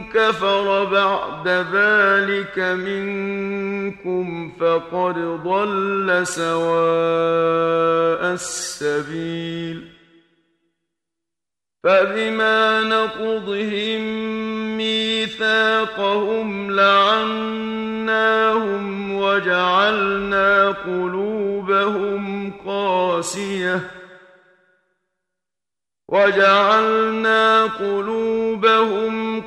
كفر بعد ذلك منكم فقد ضل سواء السبيل. فبما نقضهم ميثاقهم لعناهم وجعلنا قلوبهم قاسية. وجعلنا قلوبهم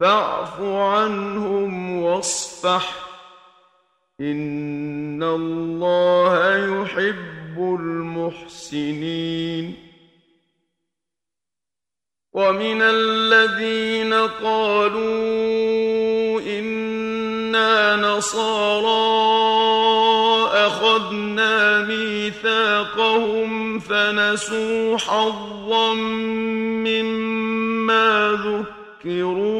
فاعف عنهم واصفح. إن الله يحب المحسنين. ومن الذين قالوا إنا نصارى أخذنا ميثاقهم فنسوا حظا مما ذكروا.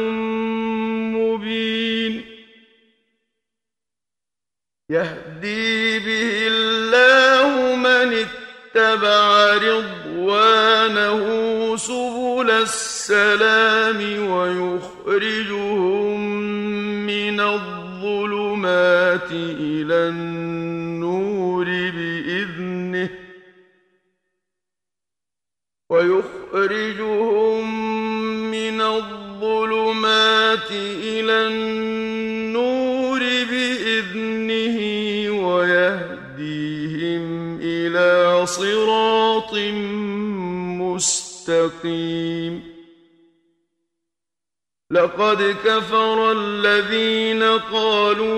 يهدي به الله من اتبع رضوانه سبل السلام ويخرجهم من الظلمات إلى النور بإذنه ويخرجهم من الظلمات إلى النور مستقيم. لقد كفر الذين قالوا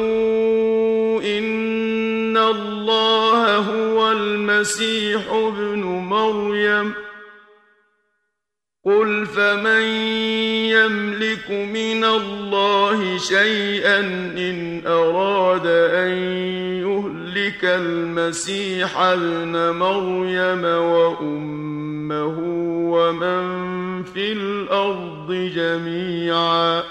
إن الله هو المسيح ابن مريم. قل فمن يملك من الله شيئا إن أراد أن يهلك المسيح ابن مريم وأمه ومن في الأرض جميعا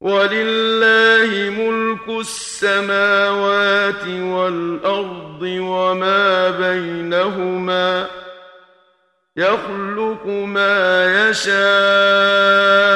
ولله ملك السماوات والأرض وما بينهما يخلق ما يشاء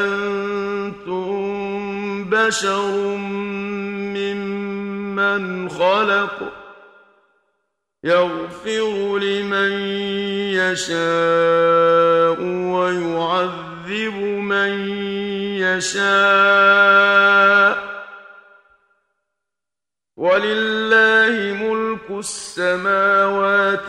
أنتم بشر ممن خلق يغفر لمن يشاء ويعذب من يشاء ولله ملك السماوات